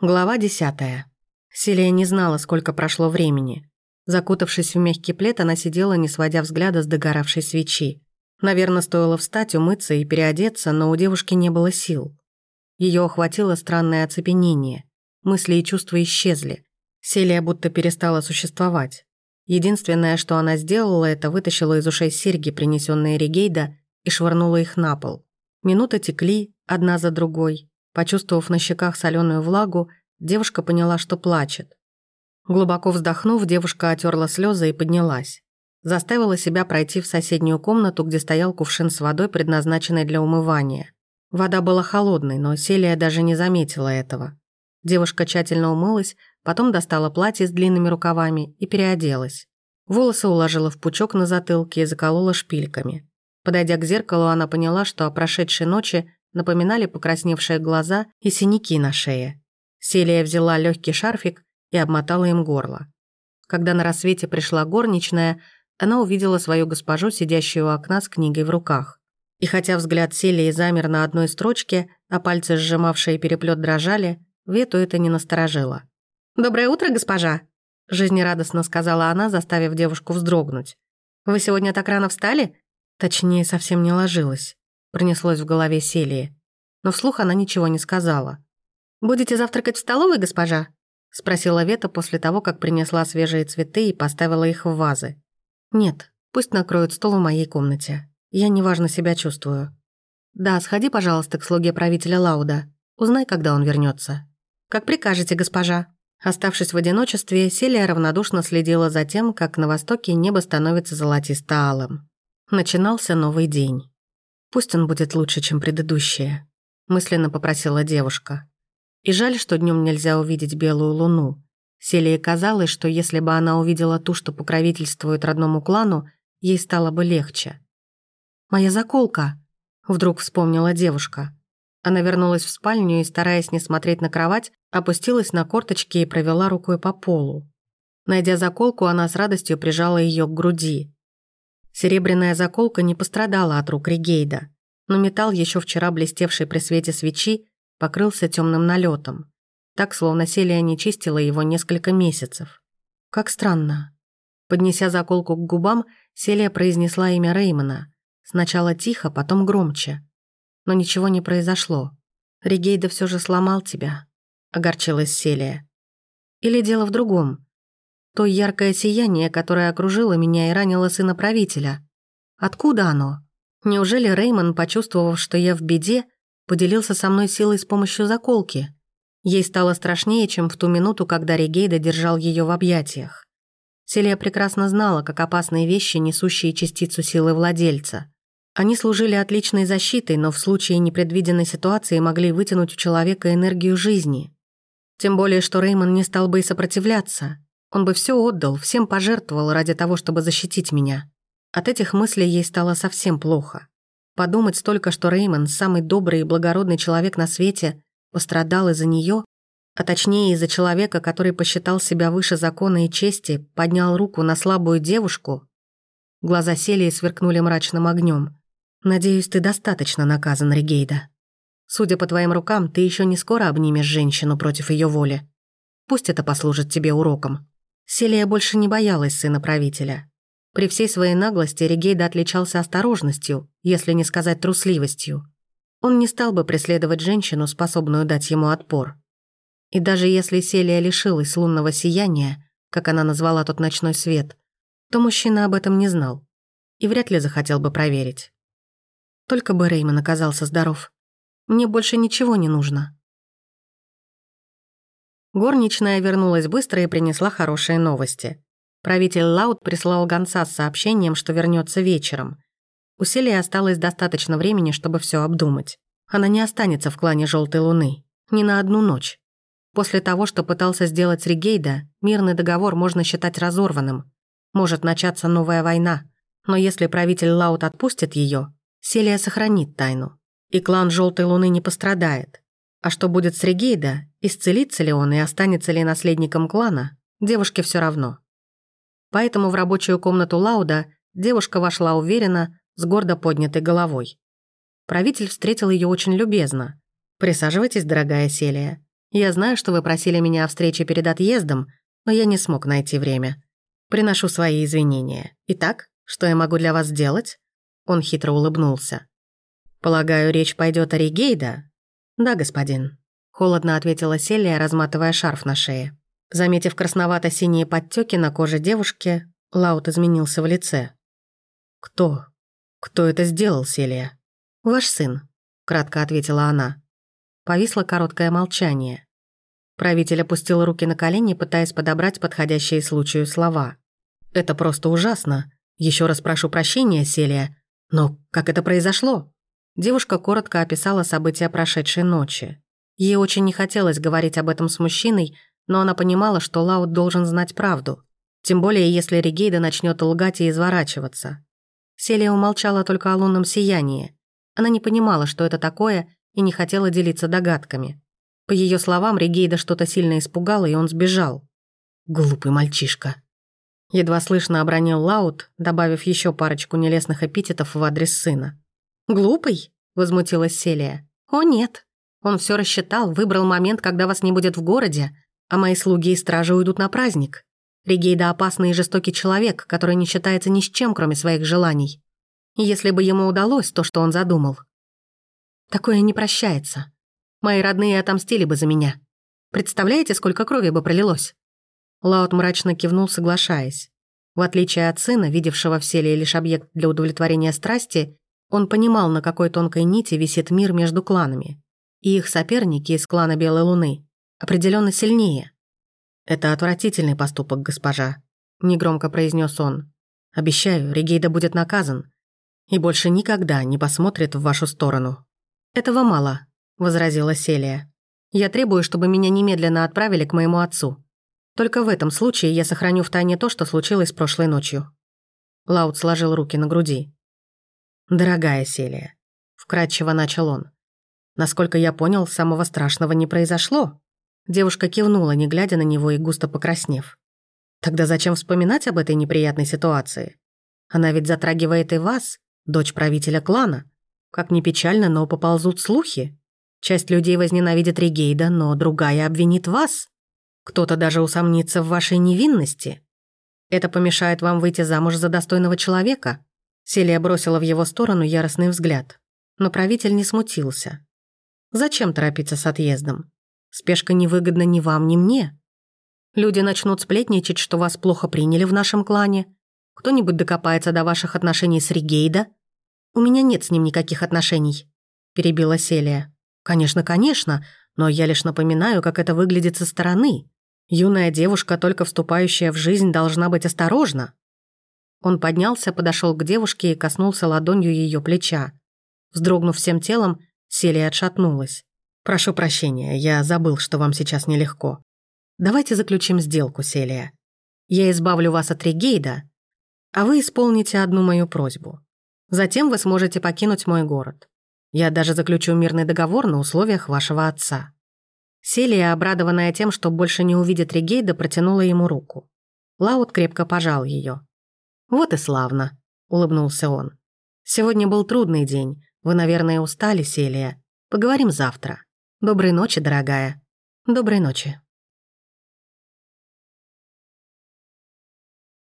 Глава десятая. Селия не знала, сколько прошло времени. Закутавшись в мягкий плед, она сидела, не сводя взгляда с догоравшей свечи. Наверное, стоило встать, умыться и переодеться, но у девушки не было сил. Ее охватило странное оцепенение. Мысли и чувства исчезли. Селия будто перестала существовать. Единственное, что она сделала, это вытащила из ушей серьги, принесенные Регейда, и швырнула их на пол. Минуты текли, одна за другой. Почувствовав на щеках соленую влагу, девушка поняла, что плачет. Глубоко вздохнув, девушка отерла слезы и поднялась. Заставила себя пройти в соседнюю комнату, где стоял кувшин с водой, предназначенный для умывания. Вода была холодной, но Селия даже не заметила этого. Девушка тщательно умылась, потом достала платье с длинными рукавами и переоделась. Волосы уложила в пучок на затылке и заколола шпильками. Подойдя к зеркалу, она поняла, что о прошедшей ночи напоминали покрасневшие глаза и синяки на шее. Селия взяла легкий шарфик и обмотала им горло. Когда на рассвете пришла горничная, она увидела свою госпожу, сидящую у окна с книгой в руках. И хотя взгляд Селии замер на одной строчке, а пальцы, сжимавшие переплет, дрожали, Вету это не насторожило. «Доброе утро, госпожа!» – жизнерадостно сказала она, заставив девушку вздрогнуть. «Вы сегодня так рано встали?» Точнее, совсем не ложилась. Пронеслось в голове Селии. Но вслух она ничего не сказала. «Будете завтракать в столовой, госпожа?» – спросила Вета после того, как принесла свежие цветы и поставила их в вазы. «Нет, пусть накроют стол в моей комнате. Я неважно себя чувствую. Да, сходи, пожалуйста, к слуге правителя Лауда. Узнай, когда он вернется. «Как прикажете, госпожа». Оставшись в одиночестве, Селия равнодушно следила за тем, как на востоке небо становится золотисто-алым. Начинался новый день. «Пусть он будет лучше, чем предыдущие», – мысленно попросила девушка. И жаль, что днем нельзя увидеть белую луну. Селии казалось, что если бы она увидела ту, что покровительствует родному клану, ей стало бы легче. «Моя заколка», – вдруг вспомнила девушка. Она вернулась в спальню и, стараясь не смотреть на кровать, опустилась на корточки и провела рукой по полу. Найдя заколку, она с радостью прижала ее к груди. Серебряная заколка не пострадала от рук Ригейда, но металл, еще вчера блестевший при свете свечи, покрылся темным налетом. Так, словно Селия не чистила его несколько месяцев. Как странно. Поднеся заколку к губам, Селия произнесла имя Реймона. Сначала тихо, потом громче но ничего не произошло. Ригейда все же сломал тебя», — огорчилась Селия. «Или дело в другом. То яркое сияние, которое окружило меня и ранило сына правителя. Откуда оно? Неужели Реймон, почувствовав, что я в беде, поделился со мной силой с помощью заколки? Ей стало страшнее, чем в ту минуту, когда Ригейда держал ее в объятиях. Селия прекрасно знала, как опасные вещи, несущие частицу силы владельца. Они служили отличной защитой, но в случае непредвиденной ситуации могли вытянуть у человека энергию жизни. Тем более, что Реймон не стал бы и сопротивляться. Он бы все отдал, всем пожертвовал ради того, чтобы защитить меня. От этих мыслей ей стало совсем плохо. Подумать только, что Реймон, самый добрый и благородный человек на свете, пострадал из-за нее, а точнее из-за человека, который посчитал себя выше закона и чести, поднял руку на слабую девушку. Глаза Селии сверкнули мрачным огнем. Надеюсь, ты достаточно наказан, Ригейда. Судя по твоим рукам, ты еще не скоро обнимешь женщину против ее воли. Пусть это послужит тебе уроком. Селия больше не боялась сына правителя. При всей своей наглости Ригейда отличался осторожностью, если не сказать трусливостью. Он не стал бы преследовать женщину, способную дать ему отпор. И даже если Селия лишилась лунного сияния, как она назвала тот ночной свет, то мужчина об этом не знал и вряд ли захотел бы проверить. Только бы Реймон оказался здоров. Мне больше ничего не нужно. Горничная вернулась быстро и принесла хорошие новости. Правитель Лаут прислал гонца с сообщением, что вернется вечером. У Селии осталось достаточно времени, чтобы все обдумать. Она не останется в клане Желтой Луны. Ни на одну ночь. После того, что пытался сделать Ригейда, мирный договор можно считать разорванным. Может начаться новая война. Но если правитель Лаут отпустит ее, Селия сохранит тайну, и клан Желтой Луны не пострадает. А что будет с Регейда, исцелится ли он и останется ли наследником клана, девушке все равно. Поэтому в рабочую комнату Лауда девушка вошла уверенно, с гордо поднятой головой. Правитель встретил ее очень любезно. «Присаживайтесь, дорогая Селия. Я знаю, что вы просили меня о встрече перед отъездом, но я не смог найти время. Приношу свои извинения. Итак, что я могу для вас сделать?» Он хитро улыбнулся. «Полагаю, речь пойдет о Ригейда?» «Да, господин», — холодно ответила Селия, разматывая шарф на шее. Заметив красновато-синие подтеки на коже девушки, Лаут изменился в лице. «Кто? Кто это сделал, Селия?» «Ваш сын», — кратко ответила она. Повисло короткое молчание. Правитель опустил руки на колени, пытаясь подобрать подходящие случаю слова. «Это просто ужасно. Еще раз прошу прощения, Селия. Но как это произошло?» Девушка коротко описала события прошедшей ночи. Ей очень не хотелось говорить об этом с мужчиной, но она понимала, что Лаут должен знать правду. Тем более, если Ригейда начнет лгать и изворачиваться. Селия умолчала только о лунном сиянии. Она не понимала, что это такое, и не хотела делиться догадками. По ее словам, Ригейда что-то сильно испугало, и он сбежал. Глупый мальчишка. Едва слышно обронил Лаут, добавив еще парочку нелестных эпитетов в адрес сына. «Глупый?» – возмутилась Селия. «О, нет. Он все рассчитал, выбрал момент, когда вас не будет в городе, а мои слуги и стражи уйдут на праздник. Ригейда опасный и жестокий человек, который не считается ни с чем, кроме своих желаний. Если бы ему удалось то, что он задумал. Такое не прощается. Мои родные отомстили бы за меня. Представляете, сколько крови бы пролилось?» Лаут мрачно кивнул, соглашаясь. В отличие от сына, видевшего в селе лишь объект для удовлетворения страсти, он понимал, на какой тонкой нити висит мир между кланами. И их соперники из клана Белой Луны определенно сильнее. «Это отвратительный поступок, госпожа», — негромко произнес он. «Обещаю, Регейда будет наказан и больше никогда не посмотрит в вашу сторону». «Этого мало», — возразила Селия. «Я требую, чтобы меня немедленно отправили к моему отцу. Только в этом случае я сохраню в тайне то, что случилось прошлой ночью». Лаут сложил руки на груди. «Дорогая Селия», — вкратчиво начал он, «насколько я понял, самого страшного не произошло». Девушка кивнула, не глядя на него и густо покраснев. «Тогда зачем вспоминать об этой неприятной ситуации? Она ведь затрагивает и вас, дочь правителя клана. Как ни печально, но поползут слухи. Часть людей возненавидит Ригейда, но другая обвинит вас. Кто-то даже усомнится в вашей невинности. Это помешает вам выйти замуж за достойного человека, Селия бросила в его сторону яростный взгляд. Но правитель не смутился. «Зачем торопиться с отъездом? Спешка невыгодна ни вам, ни мне. Люди начнут сплетничать, что вас плохо приняли в нашем клане. Кто-нибудь докопается до ваших отношений с Ригейда. У меня нет с ним никаких отношений», – перебила Селия. «Конечно, конечно, но я лишь напоминаю, как это выглядит со стороны. Юная девушка, только вступающая в жизнь, должна быть осторожна. Он поднялся, подошел к девушке и коснулся ладонью ее плеча. Вздрогнув всем телом, Селия отшатнулась. «Прошу прощения, я забыл, что вам сейчас нелегко. Давайте заключим сделку, Селия. Я избавлю вас от Регейда, а вы исполните одну мою просьбу. Затем вы сможете покинуть мой город. Я даже заключу мирный договор на условиях вашего отца». Селия, обрадованная тем, что больше не увидит Регейда, протянула ему руку. Лаут крепко пожал ее. «Вот и славно», — улыбнулся он. «Сегодня был трудный день. Вы, наверное, устали, Селия. Поговорим завтра. Доброй ночи, дорогая. Доброй ночи».